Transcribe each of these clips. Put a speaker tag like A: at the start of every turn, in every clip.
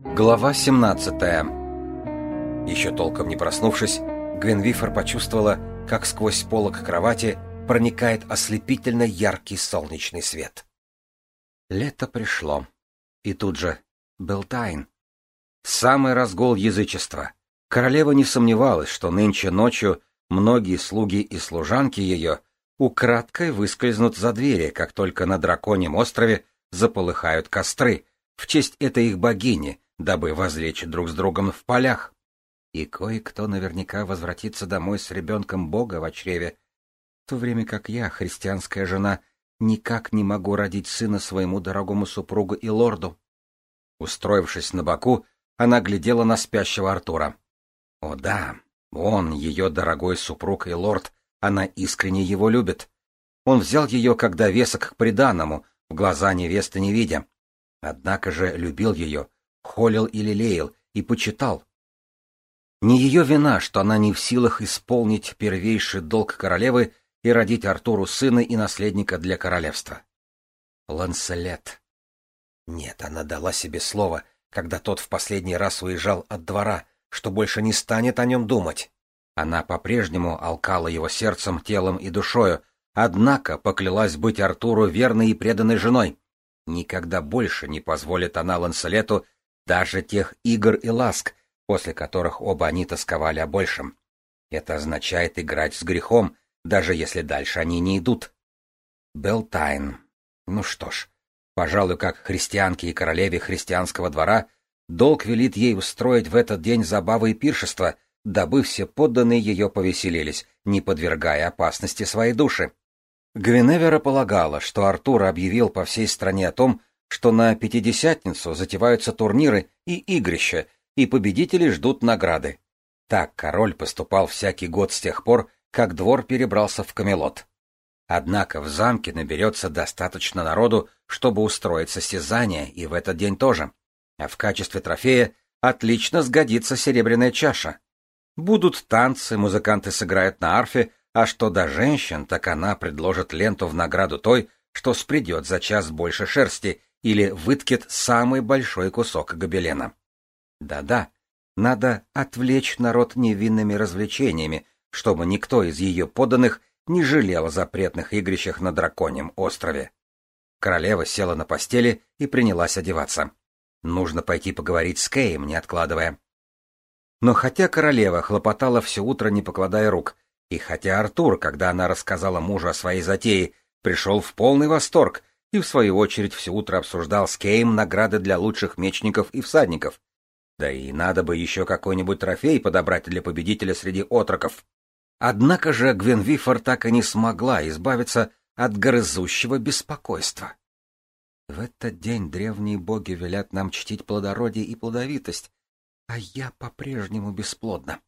A: Глава 17 Еще толком не проснувшись, Гвенвифор почувствовала, как сквозь полок кровати проникает ослепительно яркий солнечный свет. Лето пришло. И тут же Белтайн. Самый разгул язычества. Королева не сомневалась, что нынче ночью многие слуги и служанки ее украдкой выскользнут за двери, как только на драконьем острове заполыхают костры, в честь этой их богини, дабы возлечь друг с другом в полях. И кое-кто наверняка возвратится домой с ребенком Бога в чреве, в то время как я, христианская жена, никак не могу родить сына своему дорогому супругу и лорду. Устроившись на боку, она глядела на спящего Артура. О да, он, ее дорогой супруг и лорд, она искренне его любит. Он взял ее как довесок к приданному, в глаза невесты не видя. Однако же любил ее, холил и лелеял, и почитал. Не ее вина, что она не в силах исполнить первейший долг королевы и родить Артуру сына и наследника для королевства. Ланселет. Нет, она дала себе слово, когда тот в последний раз уезжал от двора, что больше не станет о нем думать. Она по-прежнему алкала его сердцем, телом и душою, однако поклялась быть Артуру верной и преданной женой. Никогда больше не позволит она Ланселету даже тех игр и ласк, после которых оба они тосковали о большем. Это означает играть с грехом, даже если дальше они не идут. Белтайн. Ну что ж, пожалуй, как христианке и королеве христианского двора, долг велит ей устроить в этот день забавы и пиршества, дабы все подданные ее повеселились, не подвергая опасности своей души. Гвиневера полагала, что Артур объявил по всей стране о том, что на Пятидесятницу затеваются турниры и игрища, и победители ждут награды. Так король поступал всякий год с тех пор, как двор перебрался в Камелот. Однако в замке наберется достаточно народу, чтобы устроить состязание, и в этот день тоже. А в качестве трофея отлично сгодится серебряная чаша. Будут танцы, музыканты сыграют на арфе, а что до женщин, так она предложит ленту в награду той, что спредет за час больше шерсти или выткет самый большой кусок гобелена. Да-да, надо отвлечь народ невинными развлечениями, чтобы никто из ее подданных не жалел о запретных игрищах на драконьем острове. Королева села на постели и принялась одеваться. Нужно пойти поговорить с Кеем, не откладывая. Но хотя королева хлопотала все утро, не покладая рук, и хотя Артур, когда она рассказала мужу о своей затее, пришел в полный восторг и, в свою очередь, все утро обсуждал с Кейм награды для лучших мечников и всадников. Да и надо бы еще какой-нибудь трофей подобрать для победителя среди отроков. Однако же Гвенвифор так и не смогла избавиться от грызущего беспокойства. В этот день древние боги велят нам чтить плодородие и плодовитость, а я по-прежнему бесплодна.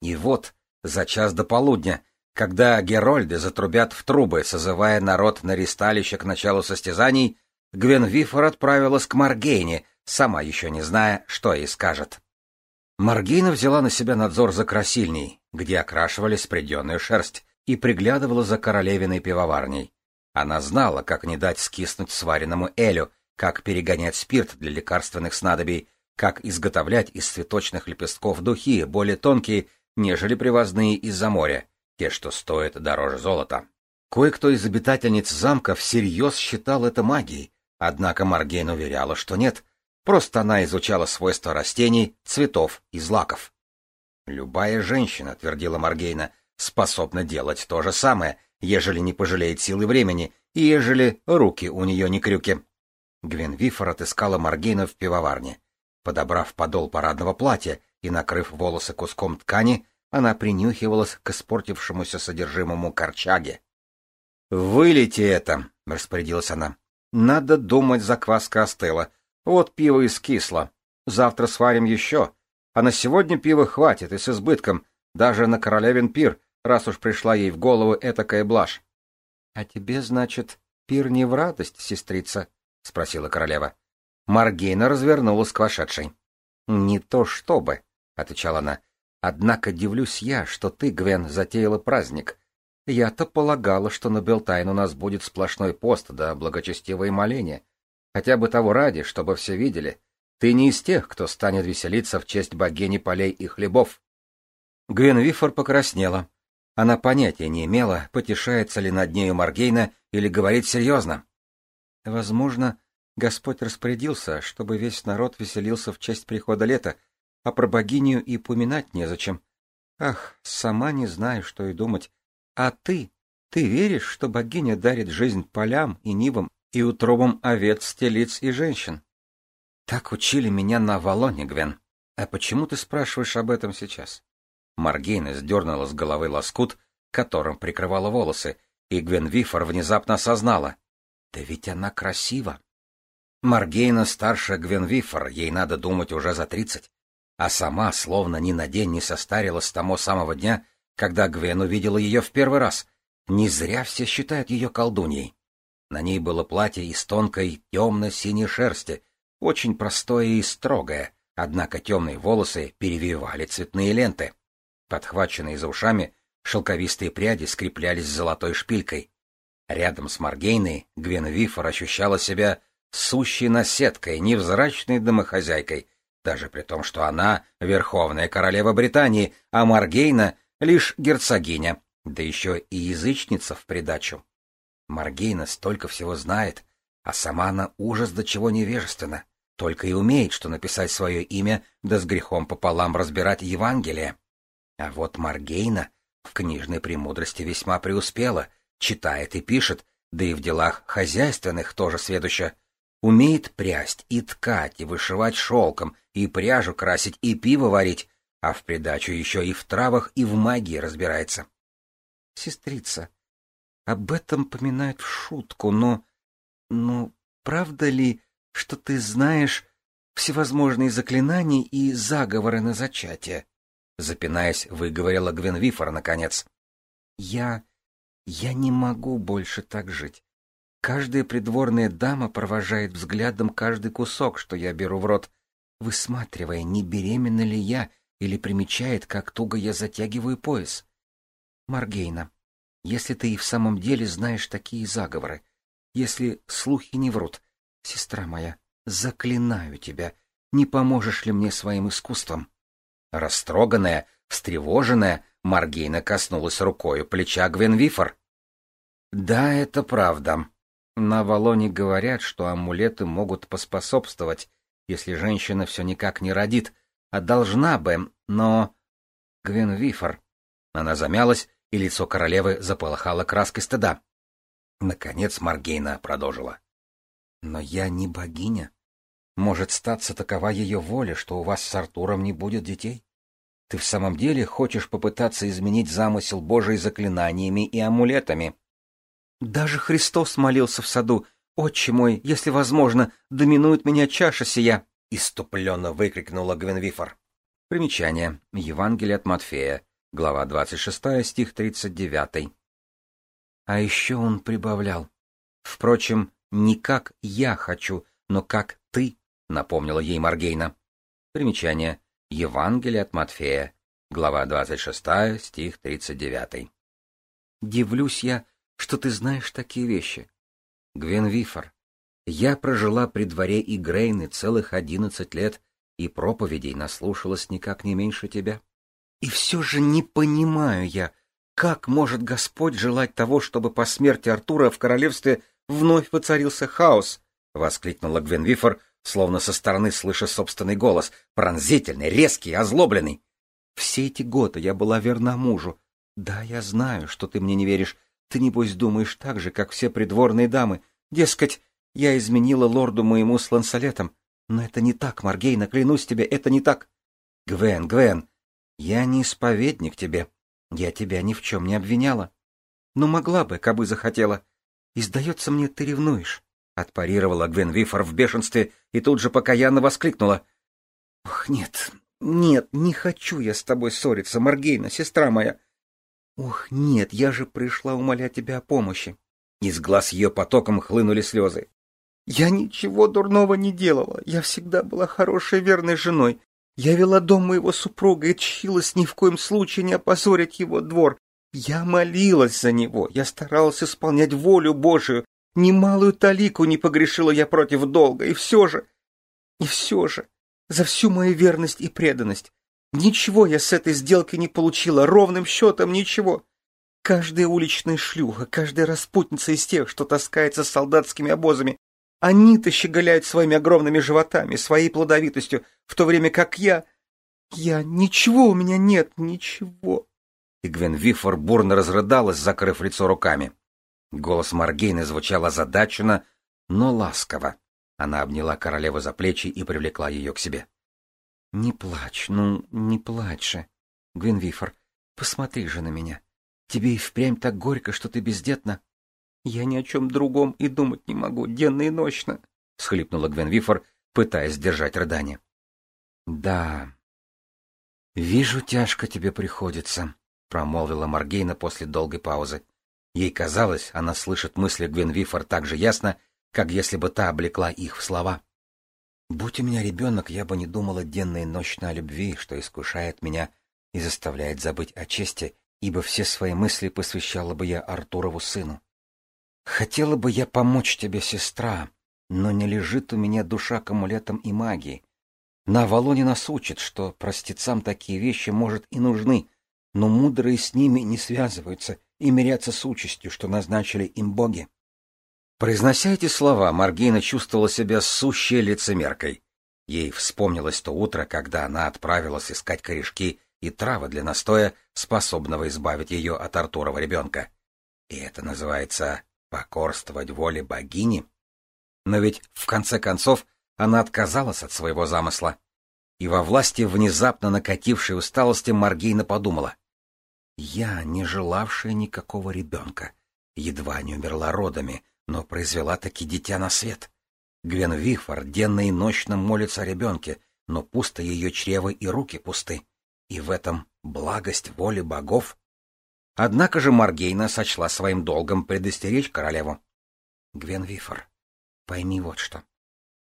A: И вот, за час до полудня, когда герольды затрубят в трубы, созывая народ на ристалище к началу состязаний, Гвенвифор отправилась к Маргейне, сама еще не зная, что ей скажет. Маргейна взяла на себя надзор за красильней, где окрашивали спреденную шерсть, и приглядывала за королевиной пивоварней. Она знала, как не дать скиснуть сваренному элю, как перегонять спирт для лекарственных снадобий, как изготовлять из цветочных лепестков духи, более тонкие, нежели привозные из-за моря, те, что стоят дороже золота. Кое-кто из обитательниц замка всерьез считал это магией, однако Маргейн уверяла, что нет, просто она изучала свойства растений, цветов и злаков. Любая женщина, твердила Маргейна, способна делать то же самое, ежели не пожалеет силы времени, и ежели руки у нее не крюки. Гвен Вифор отыскала Маргейна в пивоварне. Подобрав подол парадного платья и накрыв волосы куском ткани, она принюхивалась к испортившемуся содержимому корчаге. «Вылейте это!» — распорядилась она. «Надо думать, закваска остыла. Вот пиво искисло. Завтра сварим еще. А на сегодня пива хватит и с избытком, даже на королевин пир, раз уж пришла ей в голову этакая блажь. — А тебе, значит, пир не в радость, сестрица? — спросила королева. Маргейна развернулась к вошедшей. — Не то чтобы, — отвечала она. — Однако дивлюсь я, что ты, Гвен, затеяла праздник. Я-то полагала, что на Белтайн у нас будет сплошной пост да благочестивое моление. Хотя бы того ради, чтобы все видели, Ты не из тех, кто станет веселиться в честь богини полей и хлебов. Гвенвифор покраснела. Она понятия не имела, потешается ли над нею Маргейна или говорит серьезно. Возможно, Господь распорядился, чтобы весь народ веселился в честь прихода лета, а про богиню и поминать незачем. Ах, сама не знаю, что и думать. А ты? Ты веришь, что богиня дарит жизнь полям и нивам и утробам овец, телиц и женщин? Так учили меня на Авалоне, Гвен. А почему ты спрашиваешь об этом сейчас? Маргейна сдернула с головы лоскут, которым прикрывала волосы, и Гвен Вифор внезапно осознала. Да ведь она красива. Маргейна старше Гвен Вифор, ей надо думать уже за тридцать. А сама словно ни на день не состарилась с того самого дня, когда Гвен увидела ее в первый раз. Не зря все считают ее колдуньей. На ней было платье из тонкой темно-синей шерсти, очень простое и строгое, однако темные волосы перевивали цветные ленты. Подхваченные за ушами, шелковистые пряди скреплялись золотой шпилькой. Рядом с Маргейной Гвен Вифор ощущала себя сущей наседкой, невзрачной домохозяйкой, даже при том, что она — верховная королева Британии, а Маргейна — лишь герцогиня, да еще и язычница в придачу. Маргейна столько всего знает, а сама она ужас до чего невежественна, только и умеет, что написать свое имя, да с грехом пополам разбирать Евангелие. А вот Маргейна в книжной премудрости весьма преуспела, читает и пишет, да и в делах хозяйственных тоже сведуща. Умеет прясть и ткать, и вышивать шелком, и пряжу красить, и пиво варить, а в придачу еще и в травах, и в магии разбирается. Сестрица, об этом поминают в шутку, но... Но правда ли, что ты знаешь всевозможные заклинания и заговоры на зачатие? Запинаясь, выговорила Гвенвифор наконец. Я... я не могу больше так жить. Каждая придворная дама провожает взглядом каждый кусок, что я беру в рот, высматривая, не беременна ли я, или примечает, как туго я затягиваю пояс. Маргейна, если ты и в самом деле знаешь такие заговоры, если слухи не врут, сестра моя, заклинаю тебя, не поможешь ли мне своим искусством? Растроганная, встревоженная, Маргейна коснулась рукою плеча Гвенвифор. Да, это правда, на Авалоне говорят, что амулеты могут поспособствовать, если женщина все никак не родит, а должна бы, но... Гвен Вифор. Она замялась, и лицо королевы заполыхало краской стыда. Наконец Маргейна продолжила. Но я не богиня. Может статься такова ее воля, что у вас с Артуром не будет детей? Ты в самом деле хочешь попытаться изменить замысел Божий заклинаниями и амулетами? Даже Христос молился в саду. «Отче мой, если возможно, доминует меня чаша сия!» — иступленно выкрикнула Гвенвифор. Примечание. Евангелие от Матфея. Глава 26, стих 39. А еще он прибавлял. «Впрочем, не как я хочу, но как ты», — напомнила ей Маргейна. Примечание. Евангелие от Матфея. Глава 26, стих 39. «Дивлюсь я, что ты знаешь такие вещи. Гвен Вифор, я прожила при дворе Игрейны целых одиннадцать лет и проповедей наслушалась никак не меньше тебя. И все же не понимаю я, как может Господь желать того, чтобы по смерти Артура в королевстве вновь воцарился хаос? — воскликнула Гвен Вифор, словно со стороны слыша собственный голос, пронзительный, резкий, озлобленный. Все эти годы я была верна мужу. Да, я знаю, что ты мне не веришь, ты, небось, думаешь так же, как все придворные дамы. Дескать, я изменила лорду моему с Лансолетом. Но это не так, Маргейна, клянусь тебе, это не так. Гвен, Гвен, я не исповедник тебе. Я тебя ни в чем не обвиняла. Но могла бы, кабы захотела. И, сдается мне, ты ревнуешь. Отпарировала Гвен Вифор в бешенстве и тут же покаянно воскликнула. Ох, нет, нет, не хочу я с тобой ссориться, Маргейна, сестра моя. «Ох, нет, я же пришла умолять тебя о помощи». Из глаз ее потоком хлынули слезы. «Я ничего дурного не делала. Я всегда была хорошей верной женой. Я вела дом моего супруга и чхилась ни в коем случае не опозорить его двор. Я молилась за него, я старалась исполнять волю Божию. Немалую талику не погрешила я против долга, и все же...
B: И все же, за всю мою верность и преданность, ничего я с этой сделки не получила, ровным счетом ничего. Каждая уличная шлюха, каждая распутница из тех, что таскается с солдатскими обозами, они-то щеголяют своими огромными животами, своей плодовитостью, в то время как я... Я... Ничего у меня нет, ничего.
A: И Гвен Вифор бурно разрыдалась, закрыв лицо руками. Голос Маргейны звучал озадаченно, но ласково. Она обняла королеву за плечи и привлекла ее к себе.
B: — Не плачь, ну, не плачь же. Гвинвифор, посмотри же на меня. Тебе и впрямь так горько, что ты бездетна. Я ни о чем другом и думать не могу, денно и ночно, — схлипнула Гвенвифор, пытаясь сдержать рыдание. — Да. Вижу, тяжко тебе приходится, — промолвила Маргейна после долгой паузы. Ей казалось, она слышит мысли Гвенвифор так же ясно, как если бы та облекла их в слова. Будь у меня ребенок, я бы не думала денно и ночно о любви, что искушает меня и заставляет забыть о чести, ибо все свои мысли посвящала бы я Артурову сыну. Хотела бы я помочь тебе, сестра, но не лежит у меня душа к амулетам и магии. На Авалоне нас учат, что простецам такие вещи, может, и нужны, но мудрые с ними не связываются и мирятся с участью, что назначили им боги.
A: Произнося эти слова, Маргина чувствовала себя сущей лицемеркой. Ей вспомнилось то утро, когда она отправилась искать корешки и травы для настоя, способного избавить ее от Артурова ребенка. И это называется покорствовать воле богини? Но ведь, в конце концов, она отказалась от своего замысла. И во власти внезапно накатившей усталости Маргейна подумала. Я, не желавшая никакого ребенка, едва не умерла родами, но произвела таки дитя на свет. Гвен Вифор денно и ночно молится о ребенке, но пусто ее чрево и руки пусты. И в этом благость воли богов. Однако же Маргейна сочла своим долгом предостеречь королеву. Гвен Вифор, пойми вот что.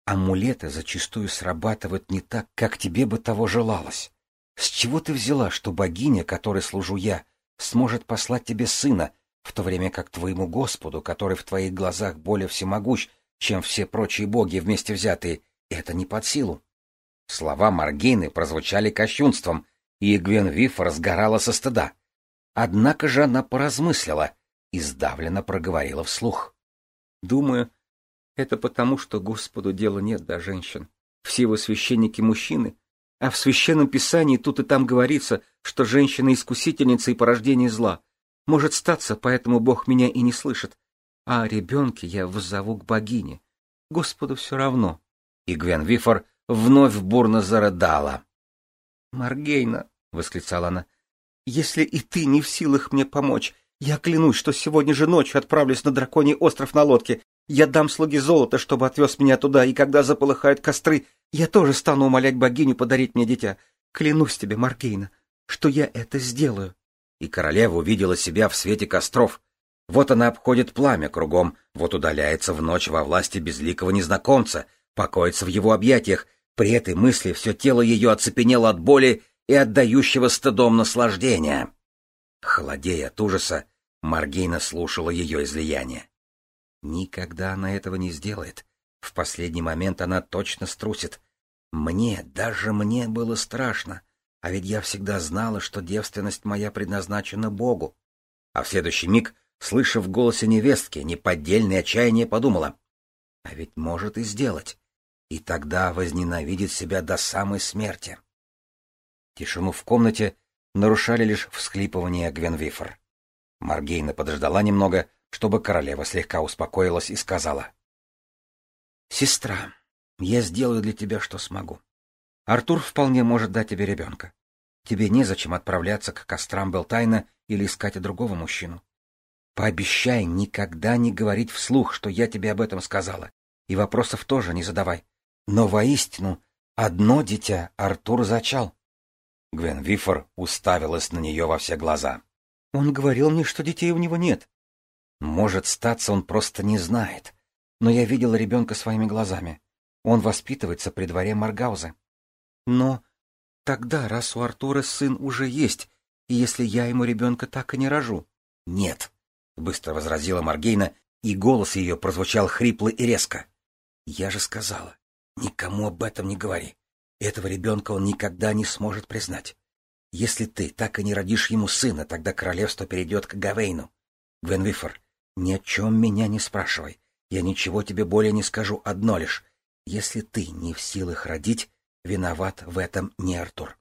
A: Амулеты зачастую срабатывают не так, как тебе бы того желалось. С чего ты взяла, что богиня, которой служу я, сможет послать тебе сына, в то время как твоему Господу, который в твоих глазах более всемогущ, чем все прочие боги вместе взятые, это не под силу? Слова Маргейны прозвучали кощунством, и Гвен Виф разгорала со стыда. Однако же она поразмыслила и сдавленно проговорила вслух.
B: — Думаю, это потому, что Господу дела нет до женщин. Все его священники мужчины, а в священном писании тут и там говорится, что женщина искусительница и порождение зла. Может статься, поэтому Бог меня и не слышит. А о ребенке я воззову к богине. Господу все равно.
A: И Гвен Вифор вновь бурно зарыдала.
B: — Маргейна, — восклицала она, — если и ты не в силах мне помочь, я клянусь, что сегодня же ночью отправлюсь на драконий остров на лодке. Я дам слуге золото, чтобы отвез меня туда, и когда заполыхают костры, я тоже стану умолять богиню подарить мне дитя. Клянусь тебе, Маргейна, что я это сделаю.
A: И королева увидела себя в свете костров. Вот она обходит пламя кругом, вот удаляется в ночь во власти безликого незнакомца, покоится в его объятиях. При этой мысли все тело ее оцепенело от боли и отдающего стыдом наслаждения. Холодея от ужаса, Маргейна слушала ее излияние. Никогда она этого не сделает. В последний момент она точно струсит. Мне, даже мне было страшно, а ведь я всегда знала, что девственность моя предназначена Богу. А в следующий миг, слышав в голосе невестки неподдельное отчаяние, подумала, а ведь может и сделать, и тогда возненавидит себя до самой смерти. Тишину в комнате нарушали лишь всхлипывания Гвенвифор. Маргейна подождала немного, чтобы королева слегка успокоилась и сказала. — Сестра, я сделаю для тебя, что смогу. Артур вполне может дать тебе ребенка. Тебе незачем отправляться к кострам Белтайна или искать другого мужчину. Пообещай никогда не говорить вслух, что я тебе об этом сказала, и вопросов тоже не задавай. Но воистину, одно дитя Артур зачал. Гвен Вифор уставилась на нее во все глаза. — Он говорил мне, что детей у него нет. — Может, статься он просто не знает. Но я видела ребенка своими глазами. Он воспитывается при дворе Маргауза. Но тогда, раз у Артура сын уже есть, и если я ему ребенка так и не рожу? — Нет, — быстро возразила Маргейна, и голос ее прозвучал хрипло и резко. — Я же сказала, Никому об этом не говори. Этого ребенка он никогда не сможет признать. Если ты так и не родишь ему сына, тогда королевство перейдет к Гавейну. Гвенвифор, ни о чем меня не спрашивай. Я ничего тебе более не скажу, одно лишь. Если ты не в силах родить, виноват в этом не Артур.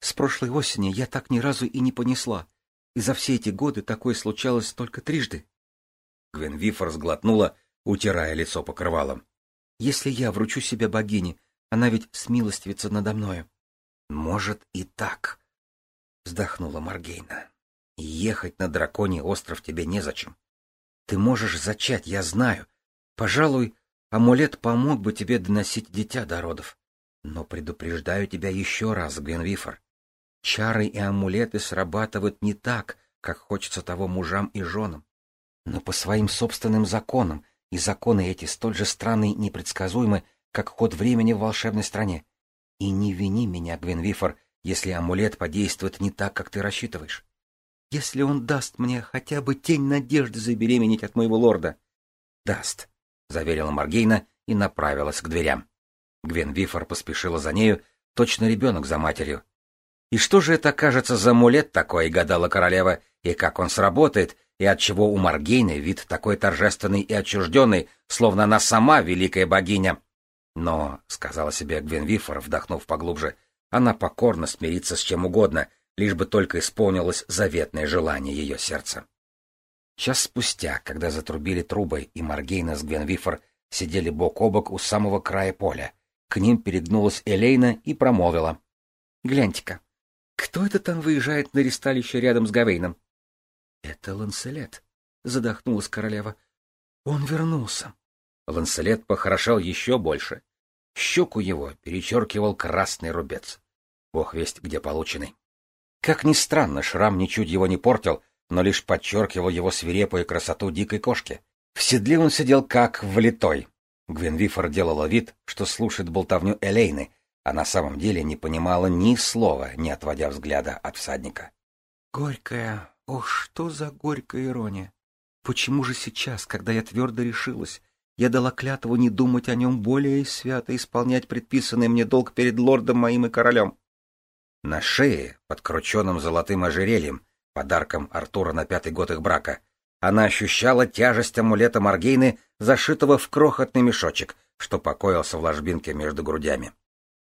A: С прошлой осени я так ни разу и не понесла. И за все эти годы такое случалось только трижды. Гвенвифор сглотнула, утирая лицо покрывалом. Если я вручу себя богине, она ведь смилостивится надо мною. Может и так, вздохнула Маргейна. Ехать на драконий остров тебе незачем. Ты можешь зачать, я знаю. Пожалуй, амулет помог бы тебе доносить дитя до родов. Но предупреждаю тебя еще раз, Гвенвифор. Чары и амулеты срабатывают не так, как хочется того мужам и женам, но по своим собственным законам, и законы эти столь же странны и непредсказуемы, как ход времени в волшебной стране. И не вини меня, Гвенвифор, если амулет подействует не так, как ты рассчитываешь. Если он даст мне хотя бы тень надежды забеременеть от моего лорда. — Даст, — заверила Моргейна и направилась к дверям. Гвенвифар поспешила за нею, точно ребенок за матерью. И что же это кажется за амулет такой, гадала королева, и как он сработает, и отчего у Моргейны вид такой торжественный и отчужденный, словно она сама великая богиня. Но, — сказала себе Гвенвифар, вдохнув поглубже, — она покорно смирится с чем угодно, лишь бы только исполнилось заветное желание ее сердца. Час спустя, когда затрубили трубой, и Маргейна с Гвенвифор сидели бок о бок у самого края поля, к ним перегнулась Элейна и промолвила. — Гляньте-ка, кто это там выезжает на ристалище рядом с Гавейном? — Это Ланселет, — задохнулась королева. — Он вернулся. Ланселет похорошел еще больше. Щеку его перечеркивал красный рубец. Бог весть, где полученный. Как ни странно, шрам ничуть его не портил, но лишь подчеркивал его свирепую красоту дикой кошки. В седле он сидел как влитой. Гвенвифор делала вид, что слушает болтовню Элейны, а на самом деле не понимала ни слова, не отводя взгляда от всадника. Горькая, ох, что за горькая ирония! Почему же сейчас, когда я твердо решилась, я дала клятву не думать о нем более и свято исполнять предписанный мне долг перед лордом моим и королем? На шее, под крученным золотым ожерельем, подарком Артура на пятый год их брака, она ощущала тяжесть амулета Маргейны, зашитого в крохотный мешочек, что покоился в ложбинке между грудями.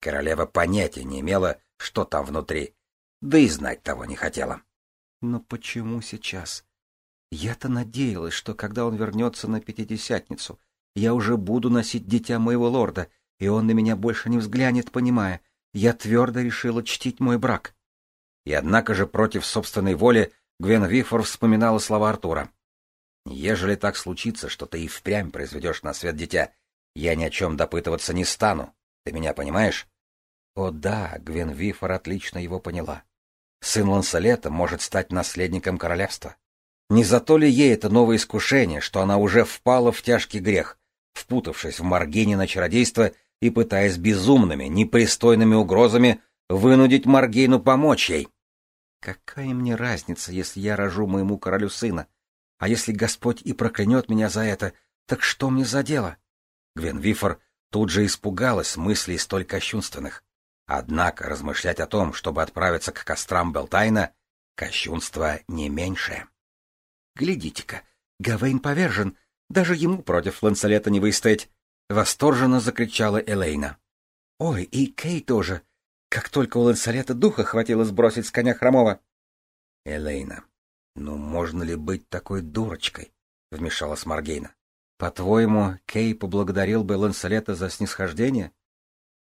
A: Королева понятия не имела, что там внутри, да и знать того не хотела. Но почему сейчас? Я-то надеялась, что когда он вернется на Пятидесятницу, я уже буду носить дитя моего лорда, и он на меня больше не взглянет, понимая, я твердо решила чтить мой брак. И однако же против собственной воли Гвен Вифор вспоминала слова Артура. «Ежели так случится, что ты и впрямь произведешь на свет дитя, я ни о чем допытываться не стану. Ты меня понимаешь? О да, Гвен Вифор отлично его поняла. Сын Ланселета может стать наследником королевства. Не за то ли ей это новое искушение, что она уже впала в тяжкий грех, впутавшись в Маргине на чародейство и пытаясь безумными, непристойными угрозами вынудить Маргейну помочь ей? Какая мне разница, если я рожу моему королю сына? А если Господь и проклянет меня за это, так что мне за дело? Гвен Вифор тут же испугалась мыслей столь кощунственных. Однако размышлять о том, чтобы отправиться к кострам Белтайна, кощунство не меньшее. «Глядите-ка, Гавейн повержен, даже ему против Ланселета не выстоять!» — восторженно закричала Элейна. «Ой, и Кей тоже! Как только у Ланселета духа хватило сбросить с коня хромого!» «Элейна, ну можно ли быть такой дурочкой?» — вмешалась Маргейна. «По-твоему, Кей поблагодарил бы Ланселета за снисхождение?»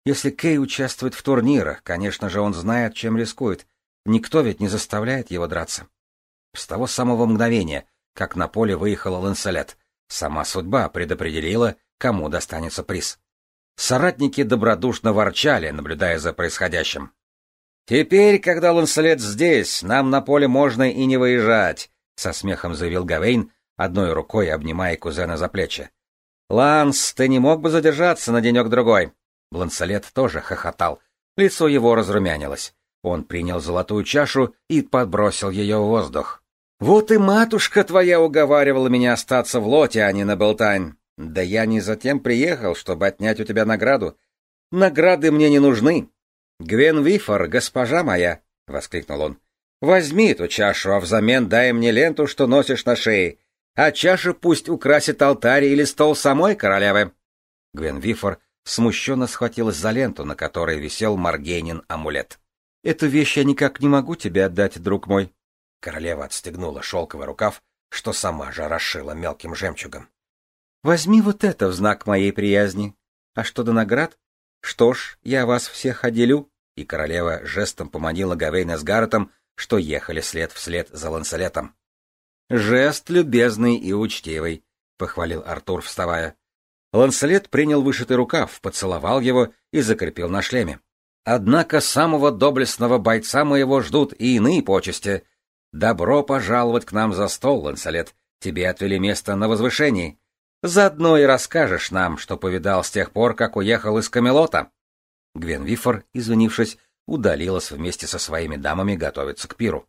A: Если Кей участвует в турнирах, конечно же, он знает, чем рискует. Никто ведь не заставляет его драться. С того самого мгновения, как на поле выехала Ланселет, сама судьба предопределила, кому достанется приз. Соратники добродушно ворчали, наблюдая за происходящим. «Теперь, когда Ланселет здесь, нам на поле можно и не выезжать», — со смехом заявил Гавейн, одной рукой обнимая кузена за плечи. «Ланс, ты не мог бы задержаться на денек-другой?» Блансолет тоже хохотал. Лицо его разрумянилось. Он принял золотую чашу и подбросил ее в воздух. «Вот и матушка твоя уговаривала меня остаться в лоте, а не на Болтань. Да я не затем приехал, чтобы отнять у тебя награду. Награды мне не нужны. Гвен Вифор, госпожа моя, — воскликнул он, — возьми эту чашу, а взамен дай мне ленту, что носишь на шее, а чаша пусть украсит алтарь или стол самой королевы. Гвен Вифор смущенно схватилась за ленту, на которой висел Маргейнин амулет. — Эту вещь я никак не могу тебе отдать, друг мой. Королева отстегнула шелковый рукав, что сама же расшила мелким жемчугом. — Возьми вот это в знак моей приязни. А что до наград? Что ж, я вас всех отделю. И королева жестом поманила Гавейна с Гарретом, что ехали след вслед за Ланселетом. — Жест любезный и учтивый, — похвалил Артур, вставая. Ланселет принял вышитый рукав, поцеловал его и закрепил на шлеме. Однако самого доблестного бойца моего ждут и иные почести. Добро пожаловать к нам за стол, Ланселет. Тебе отвели место на возвышении. Заодно и расскажешь нам, что повидал с тех пор, как уехал из Камелота. Гвен Вифор, извинившись, удалилась вместе со своими дамами готовиться к пиру.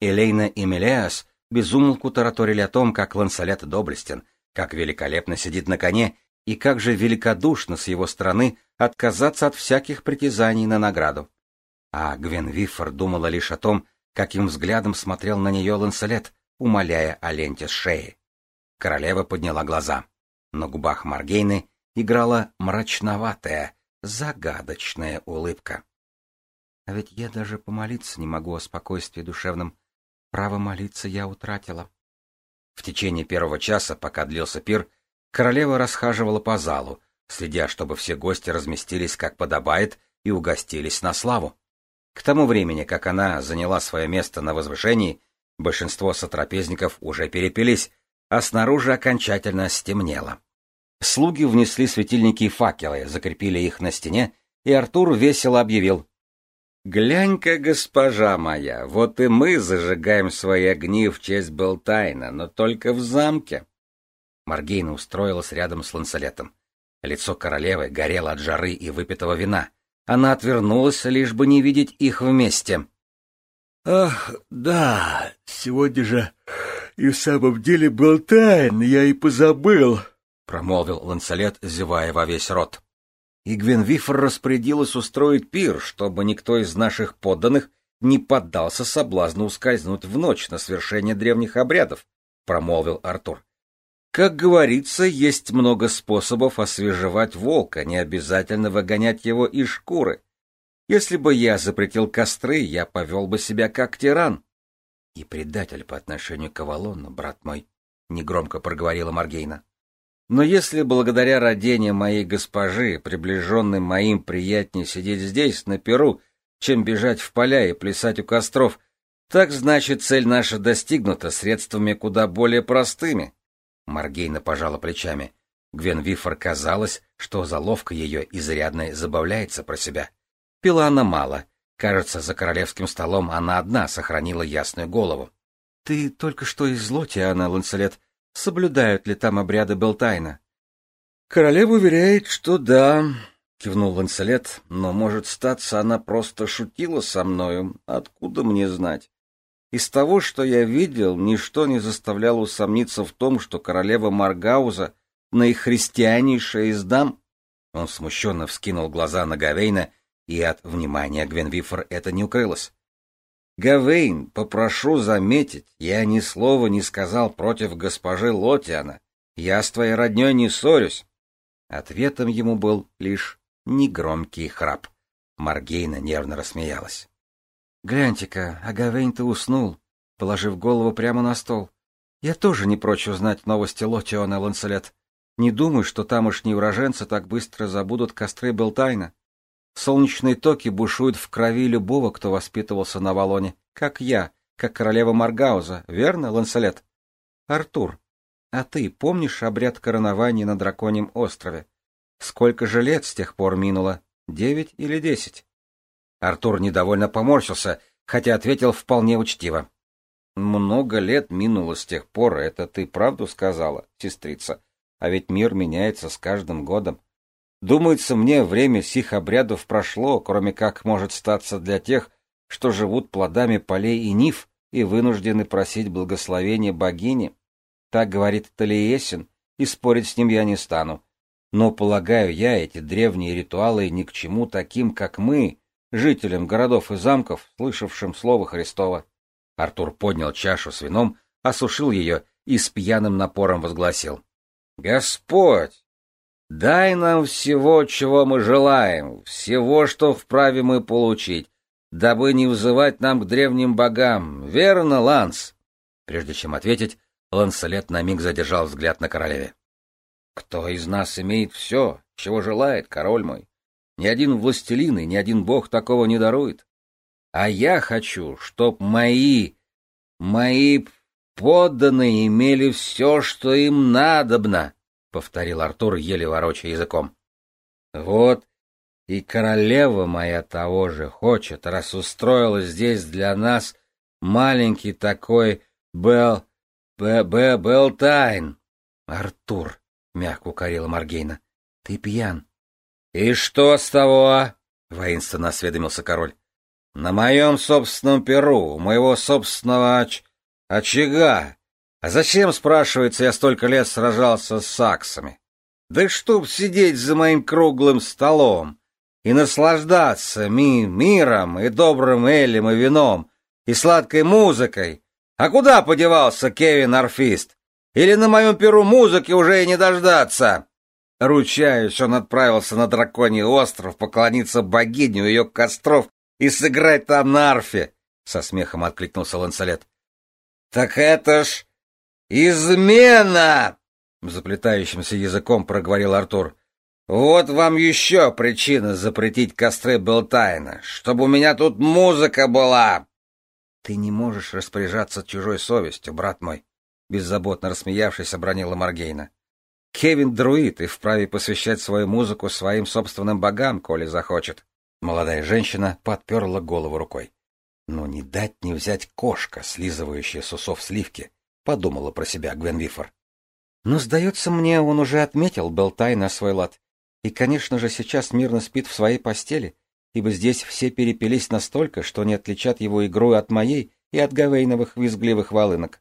A: Элейна и Мелеас безумолку тараторили о том, как Ланселет доблестен, как великолепно сидит на коне и как же великодушно с его стороны отказаться от всяких притязаний на награду. А Гвен Виффор думала лишь о том, каким взглядом смотрел на нее Ланселет, умоляя о ленте с шеи. Королева подняла глаза. На губах Маргейны играла мрачноватая, загадочная улыбка. А ведь я даже помолиться не могу о спокойствии душевном. Право молиться я утратила. В течение первого часа, пока длился пир, Королева расхаживала по залу, следя, чтобы все гости разместились как подобает и угостились на славу. К тому времени, как она заняла свое место на возвышении, большинство сотрапезников уже перепились, а снаружи окончательно стемнело. Слуги внесли светильники и факелы, закрепили их на стене, и Артур весело объявил. «Глянь-ка, госпожа моя, вот и мы зажигаем свои огни в честь Белтайна, но только в замке». Маргейна устроилась рядом с Ланселетом. Лицо королевы горело от жары и выпитого вина. Она отвернулась, лишь бы не видеть их вместе.
C: — Ах, да, сегодня же и в самом деле был тайн, я и позабыл, — промолвил Ланселет, зевая во весь рот.
A: И Гвенвифор распорядилась устроить пир, чтобы никто из наших подданных не поддался соблазну ускользнуть в ночь на свершение древних обрядов, — промолвил Артур. Как говорится, есть много способов освежевать волка, не обязательно выгонять его из шкуры. Если бы я запретил костры, я повел бы себя как тиран. — И предатель по отношению к Авалону, брат мой, — негромко проговорила Маргейна. Но если благодаря родению моей госпожи, приближенным моим, приятнее сидеть здесь, на перу, чем бежать в поля и плясать у костров, так значит цель наша достигнута средствами куда более простыми. Маргейна пожала плечами. Гвен Вифор казалось, что заловка ее изрядно забавляется про себя. Пила она мало. Кажется, за королевским столом она одна сохранила ясную голову. — Ты только что из Лотиана, Ланселет. Соблюдают ли там обряды Белтайна? — Королева уверяет, что да, — кивнул Ланселет, — но, может, статься, она просто шутила со мною. Откуда мне знать? Из того, что я видел, ничто не заставляло усомниться в том, что королева Маргауза наихристианнейшая из дам. Он смущенно вскинул глаза на Гавейна, и от внимания Гвенвифор это не укрылось. «Гавейн, попрошу заметить, я ни слова не сказал против госпожи Лотиана. Я с твоей родней не ссорюсь». Ответом ему был лишь негромкий храп. Маргейна нервно рассмеялась. Гляньте-ка, Агавейн-то уснул, положив голову прямо на стол. Я тоже не прочь узнать новости Лотиона Ланселет. Не думаю, что тамошние уроженцы так быстро забудут костры Белтайна. Солнечные токи бушуют в крови любого, кто воспитывался на Валоне, как я, как королева Маргауза, верно, Ланселет? Артур, а ты помнишь обряд коронования на Драконьем острове? Сколько же лет с тех пор минуло? Девять или десять? Артур недовольно поморщился, хотя ответил вполне учтиво. «Много лет минуло с тех пор, это ты правду сказала, сестрица. А ведь мир меняется с каждым годом. Думается мне, время сих обрядов прошло, кроме как может статься для тех, что живут плодами полей и нив и вынуждены просить благословения богини. Так говорит Талиесин, и спорить с ним я не стану. Но, полагаю я, эти древние ритуалы ни к чему таким, как мы, жителям городов и замков, слышавшим слово Христова. Артур поднял чашу с вином, осушил ее и с пьяным напором возгласил. — Господь, дай нам всего, чего мы желаем, всего, что вправе мы получить, дабы не взывать нам к древним богам. Верно, Ланс? Прежде чем ответить, Ланселет на миг задержал взгляд на королеве. — Кто из нас имеет все, чего желает, король мой? Ни один властелин и ни один бог такого не дарует. А я хочу, чтоб мои, мои подданные имели все, что им надобно, — повторил Артур, еле ворочая языком. Вот и королева моя того же хочет, раз устроила здесь для нас маленький такой Бел... Б... Б... Белтайн. Артур, — мягко укорила Маргейна, — ты пьян. — И что с того? — воинственно осведомился король. — На моем собственном перу, у моего собственного оч... очага. А зачем, спрашивается, я столько лет сражался с саксами? Да чтоб сидеть за моим круглым столом и наслаждаться ми миром и добрым элем и вином и сладкой музыкой. А куда подевался Кевин Арфист? Или на моем перу музыки уже и не дождаться? Ручаюсь, он отправился на Драконий остров поклониться богине у ее костров и сыграть там на арфе, — со смехом откликнулся Ланселет. — Так это ж измена! — заплетающимся языком проговорил Артур. — Вот вам еще причина запретить костры Белтайна, чтобы у меня тут музыка была. — Ты не можешь распоряжаться чужой совестью, брат мой, — беззаботно рассмеявшись, обронила Маргейна. Кевин друид и вправе посвящать свою музыку своим собственным богам, коли захочет. Молодая женщина подперла голову рукой. «Ну, не дать не взять кошка, слизывающая с усов сливки», — подумала про себя Гвенвифор. «Но, сдается мне, он уже отметил Белтай на свой лад. И, конечно же, сейчас мирно спит в своей постели, ибо здесь все перепились настолько, что не отличат его игру от моей и от гавейновых визгливых волынок.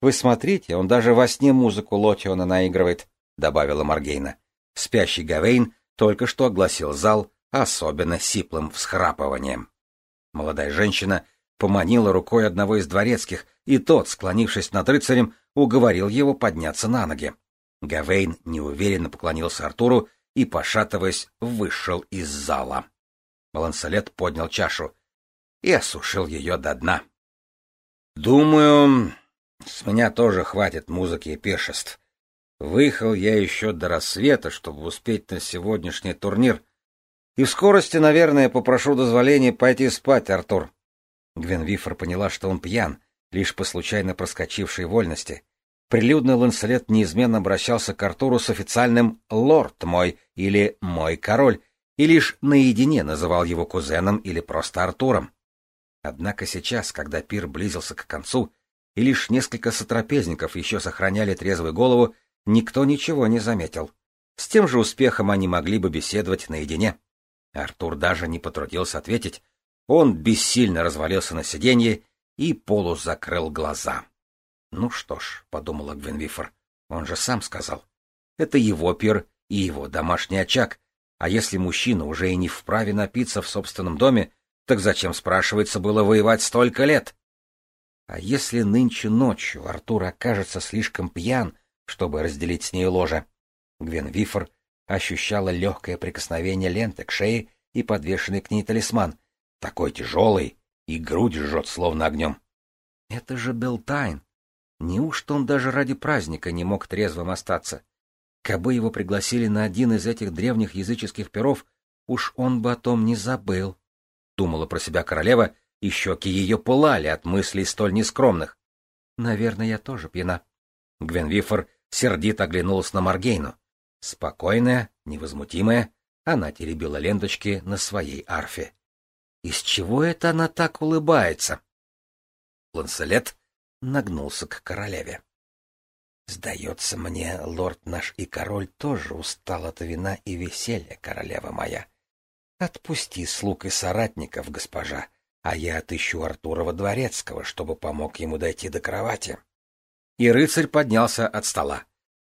A: Вы смотрите, он даже во сне музыку Лотиона наигрывает. — добавила Маргейна. Спящий Гавейн только что огласил зал особенно сиплым всхрапыванием. Молодая женщина поманила рукой одного из дворецких, и тот, склонившись над рыцарем, уговорил его подняться на ноги. Гавейн неуверенно поклонился Артуру и, пошатываясь, вышел из зала. Лансалет поднял чашу и осушил ее до дна. — Думаю, с меня тоже хватит музыки и пиршеств. Выехал я еще до рассвета, чтобы успеть на сегодняшний турнир. И в скорости, наверное, попрошу дозволения пойти спать, Артур. Гвенвифор поняла, что он пьян, лишь по случайно проскочившей вольности. Прилюдно Ланселет неизменно обращался к Артуру с официальным «лорд мой» или «мой король», и лишь наедине называл его кузеном или просто Артуром. Однако сейчас, когда пир близился к концу, и лишь несколько сотрапезников еще сохраняли трезвую голову, никто ничего не заметил. С тем же успехом они могли бы беседовать наедине. Артур даже не потрудился ответить. Он бессильно развалился на сиденье и полузакрыл глаза. «Ну что ж», — подумала Гвенвифор, — «он же сам сказал. Это его пир и его домашний очаг, а если мужчина уже и не вправе напиться в собственном доме, так зачем, спрашивается, было воевать столько лет? А если нынче ночью Артур окажется слишком пьян, чтобы разделить с ней ложе. Гвен Вифор ощущала легкое прикосновение ленты к шее и подвешенный к ней талисман, такой тяжелый, и грудь жжет словно огнем. Это же Белтайн. Неужто он даже ради праздника не мог трезвым остаться? Кабы его пригласили на один из этих древних языческих перов, уж он бы о том не забыл. Думала про себя королева, и щеки ее пылали от мыслей столь нескромных. Наверное, я тоже пьяна. Гвенвифор сердито оглянулась на Маргейну. Спокойная, невозмутимая, она теребила ленточки на своей арфе. Из чего это она так улыбается? Ланселет нагнулся к королеве. Сдается мне, лорд наш и король тоже устал от вина и веселья, королева моя. Отпусти слуг и соратников, госпожа, а я отыщу Артурова дворецкого, чтобы помог ему дойти до кровати и рыцарь поднялся от стола.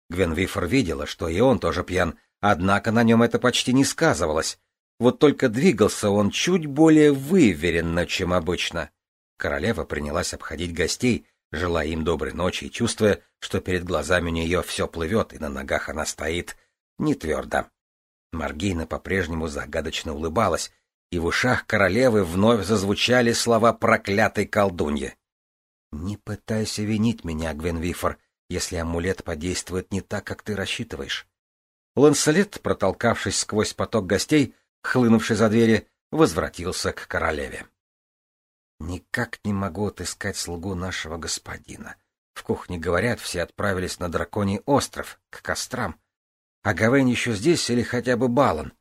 A: Гвенвифор видела, что и он тоже пьян, Однако на нем это почти не сказывалось. Вот только двигался он чуть более выверенно, чем обычно. Королева принялась обходить гостей, желая им доброй ночи и чувствуя, что перед глазами у нее все плывет, и на ногах она стоит не твердо. Маргейна по-прежнему загадочно улыбалась, и в ушах королевы вновь зазвучали слова проклятой колдуньи. «Не пытайся винить меня, Гвенвифор, если амулет подействует не так, как ты рассчитываешь». Ланселет, протолкавшись сквозь поток гостей, хлынувший за двери, возвратился к королеве. Никак не могу отыскать слугу нашего господина. В кухне говорят, все отправились на драконий остров, к кострам. А Гавейн еще здесь или хотя бы Балан?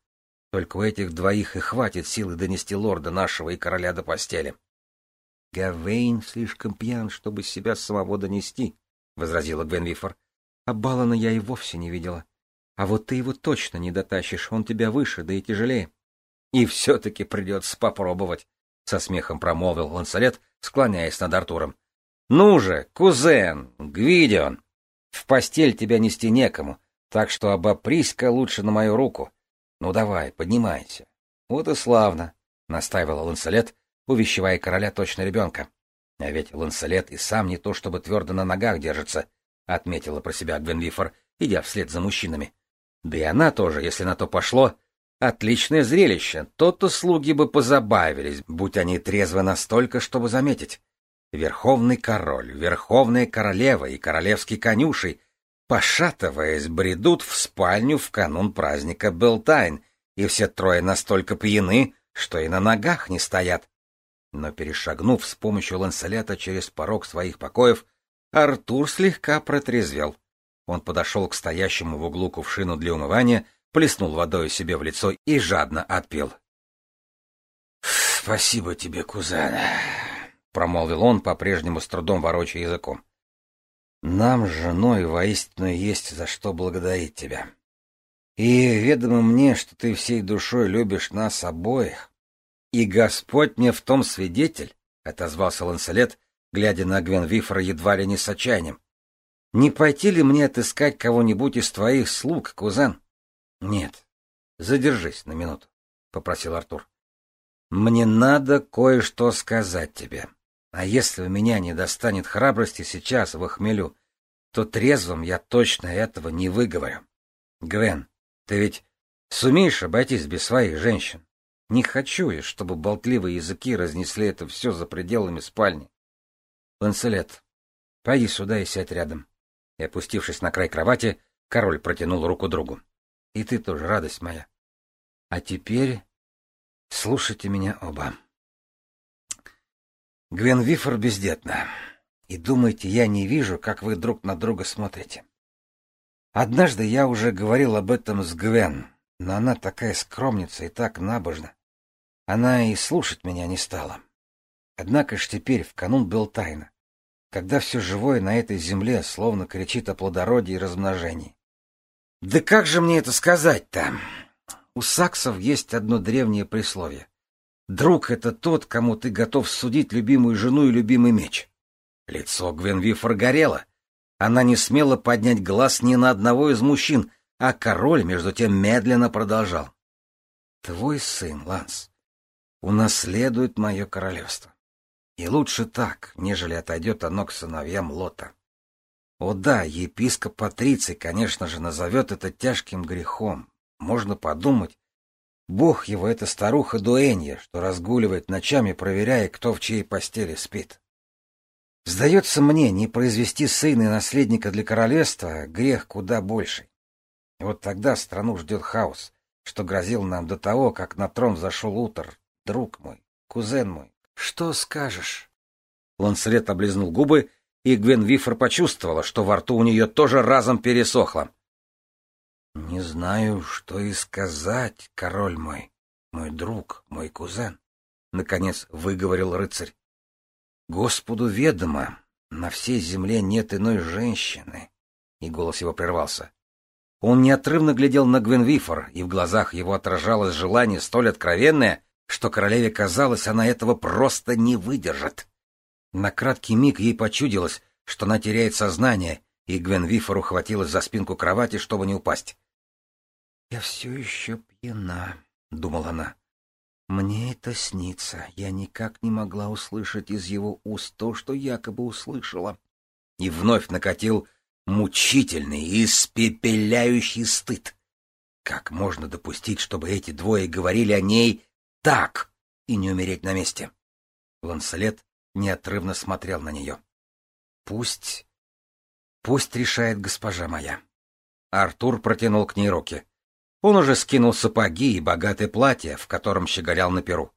A: Только у этих двоих и хватит силы донести лорда нашего и короля до постели. — Гавейн слишком пьян, чтобы себя самого донести, — возразила Гвенвифор. — А Балана я и вовсе не видела. А вот ты его точно не дотащишь, он тебя выше, да и тяжелее. — И все-таки придется попробовать, — со смехом промолвил Ланселет, склоняясь над Артуром. — Ну же, кузен, Гвидион, в постель тебя нести некому, так что обопрись-ка лучше на мою руку. Ну давай, поднимайся. — Вот и славно, — настаивал Ланселет, увещевая короля точно ребенка. А ведь Ланселет и сам не то чтобы твердо на ногах держится, — отметила про себя Гвенвифор, идя вслед за мужчинами. Да и она тоже, если на то пошло, Отличное зрелище. То-то слуги бы позабавились, будь они трезвы настолько, чтобы заметить. Верховный король, верховная королева и королевский конюшей, пошатываясь, бредут в спальню в канун праздника Белтайн, и все трое настолько пьяны, что и на ногах не стоят. Но перешагнув с помощью ланселета через порог своих покоев, Артур слегка протрезвел. Он подошел к стоящему в углу кувшину для умывания, плеснул водой себе в лицо и жадно отпил. «Спасибо тебе, кузен», — промолвил он, по-прежнему с трудом ворочая языком. «Нам с женой воистину есть за что благодарить тебя. И ведомо мне, что ты всей душой любишь нас обоих. И Господь мне в том свидетель», — отозвался Ланселет, глядя на Гвенвифора едва ли не с отчаянием. «Не пойти ли мне отыскать кого-нибудь из твоих слуг, кузен?» Нет. Задержись на минуту, попросил Артур. Мне надо кое-что сказать тебе. А если у меня не достанет храбрости сейчас в хмелю, то трезвым я точно этого не выговорю. Гвен, ты ведь сумеешь обойтись без своих женщин? Не хочу я, чтобы болтливые языки разнесли это все за пределами спальни. Ланселет, пойди сюда и сядь рядом. И, опустившись на край кровати, король протянул руку другу. И ты тоже, радость моя. А теперь слушайте меня оба. Гвен Вифор бездетна. И думаете, я не вижу, как вы друг на друга смотрите. Однажды я уже говорил об этом с Гвен, но она такая скромница и так набожна. Она и слушать меня не стала. Однако ж теперь, в канун Белтайна, когда все живое на этой земле словно кричит о плодородии и размножении, да как же мне это сказать-то? У саксов есть одно древнее присловие. Друг — это тот, кому ты готов судить любимую жену и любимый меч. Лицо Гвенвифор горело. Она не смела поднять глаз ни на одного из мужчин, а король, между тем, медленно продолжал. Твой сын, Ланс, унаследует мое королевство. И лучше так, нежели отойдет оно к сыновьям Лота. О да, епископ Патриций, конечно же, назовет это тяжким грехом. Можно подумать, бог его — это старуха Дуэнья, что разгуливает ночами, проверяя, кто в чьей постели спит. Сдается мне, не произвести сына и наследника для королевства — грех куда больший. И вот тогда страну ждет хаос, что грозил нам до того, как на трон зашел Утор, друг мой, кузен мой. Что скажешь? Ланселет облизнул губы и Гвен Вифор почувствовала, что во рту у нее тоже разом пересохло. — Не знаю, что и сказать, король мой, мой друг, мой кузен, — наконец выговорил рыцарь. — Господу ведомо, на всей земле нет иной женщины. И голос его прервался. Он неотрывно глядел на Гвенвифор, и в глазах его отражалось желание столь откровенное, что королеве казалось, она этого просто не выдержит. На краткий миг ей почудилось, что она теряет сознание, и Гвен Вифор ухватилась за спинку кровати, чтобы не упасть.
B: «Я все еще пьяна», — думала она. «Мне это снится. Я никак не могла услышать из его уст то, что якобы услышала».
A: И вновь накатил мучительный, испепеляющий стыд. Как можно допустить, чтобы эти двое говорили о ней так и не умереть на месте? Ланселет неотрывно смотрел на нее. Пусть... Пусть решает госпожа моя. Артур протянул к ней руки. Он уже скинул сапоги и богатое платье, в котором щеголял на перу.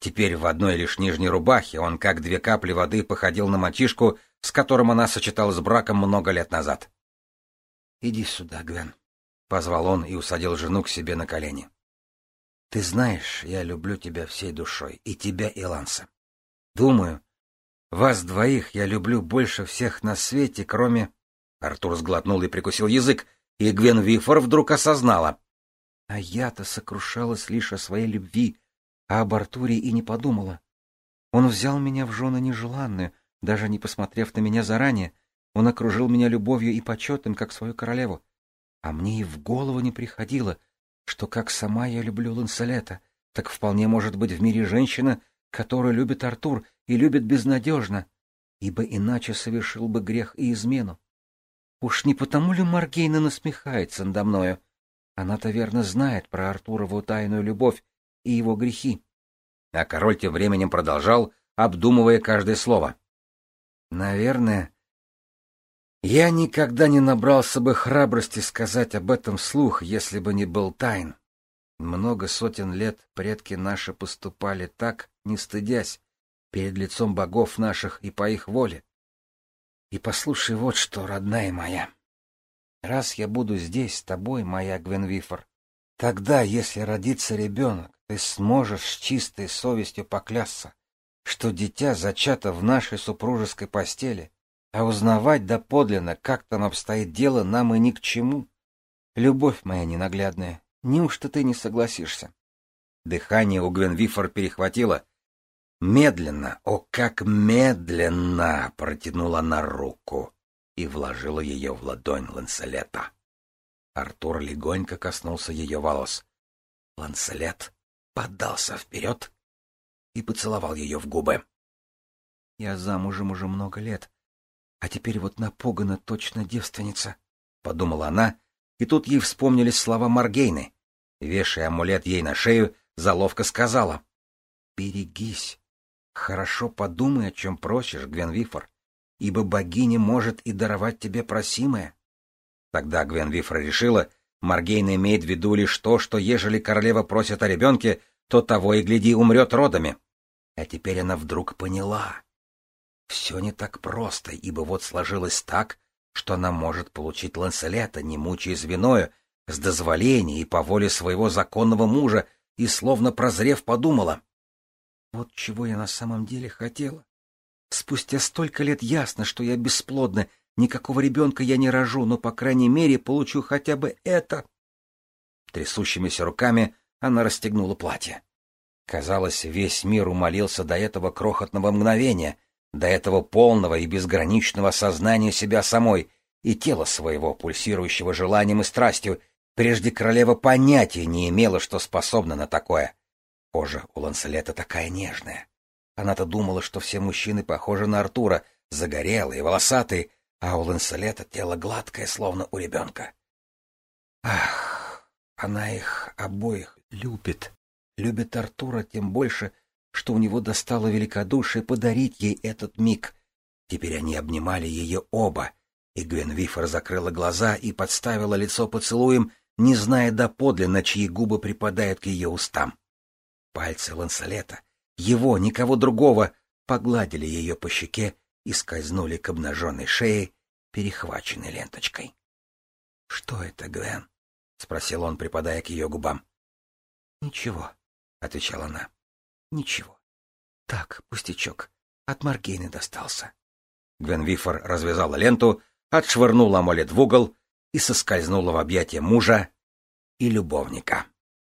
A: Теперь в одной лишь нижней рубахе он, как две капли воды, походил на мальчишку, с которым она сочеталась браком много лет назад. — Иди сюда, Гвен, — позвал он и усадил жену к себе на колени. — Ты знаешь, я люблю тебя всей душой, и тебя, и Ланса. Думаю, вас двоих я люблю больше всех на свете, кроме... Артур сглотнул и прикусил язык, и Гвен Вифор вдруг осознала. А я-то сокрушалась лишь о своей любви, а об Артуре и не подумала. Он взял меня в жены нежеланную, даже не посмотрев на меня заранее. Он окружил меня любовью и почетом, как свою королеву. А мне и в голову не приходило, что как сама я люблю Ланселета, так вполне может быть в мире женщина, которую любит Артур и любит безнадежно, ибо иначе совершил бы грех и измену. Уж не потому ли Маргейна насмехается надо мною? Она-то верно знает про Артурову тайную любовь и его грехи. А король тем временем продолжал, обдумывая каждое слово. Наверное, я никогда не набрался бы храбрости сказать об этом вслух, если бы не был тайн. Много сотен лет предки наши поступали так, не стыдясь, перед лицом богов наших и по их воле. И послушай вот что, родная моя. Раз я буду здесь с тобой, моя Гвенвифор, тогда, если родится ребенок, ты сможешь с чистой совестью поклясться, что дитя зачато в нашей супружеской постели, а узнавать доподлинно, как там обстоит дело, нам и ни к чему. Любовь моя ненаглядная, неужто ты не согласишься? Дыхание у Гвенвифор перехватило. Медленно, о, как медленно протянула на руку и вложила ее в ладонь Ланселета. Артур легонько коснулся ее волос. Ланселет поддался вперед и поцеловал ее в губы. — Я замужем уже много лет, а теперь вот напугана точно девственница, — подумала она, и тут ей вспомнились слова Маргейны. Вешая амулет ей на шею, заловка сказала. — Берегись, хорошо подумай, о чем просишь, Гвенвифор ибо богиня может и даровать тебе просимое. Тогда Гвен Вифра решила, Маргейна имеет в виду лишь то, что ежели королева просит о ребенке, то того и гляди умрет родами. А теперь она вдруг поняла. Все не так просто, ибо вот сложилось так, что она может получить Ланселета, не мучаясь виною, с дозволения и по воле своего законного мужа, и, словно прозрев, подумала. Вот чего я на самом деле хотела. Спустя столько лет ясно, что я бесплодна, никакого ребенка я не рожу, но, по крайней мере, получу хотя бы это. Трясущимися руками она расстегнула платье. Казалось, весь мир умолился до этого крохотного мгновения, до этого полного и безграничного сознания себя самой и тела своего, пульсирующего желанием и страстью. Прежде королева понятия не имела, что способна на такое. Кожа у Ланселета такая нежная, она-то думала, что все мужчины похожи на Артура, загорелые, волосатые, а у Ланселета тело гладкое, словно у ребенка. Ах, она их обоих любит. Любит Артура тем больше, что у него достало великодушие подарить ей этот миг. Теперь они обнимали ее оба, и Гвенвифор закрыла глаза и подставила лицо поцелуем, не зная доподлинно, чьи губы припадают к ее устам. Пальцы Ланселета — его, никого другого, погладили ее по щеке и скользнули к обнаженной шее, перехваченной ленточкой. — Что это, Гвен? — спросил он, припадая к ее губам. — Ничего, — отвечала она. — Ничего. Так, пустячок. От Маргейны достался. Гвен Вифор развязала ленту, отшвырнула амулет в угол и соскользнула в объятия мужа и любовника.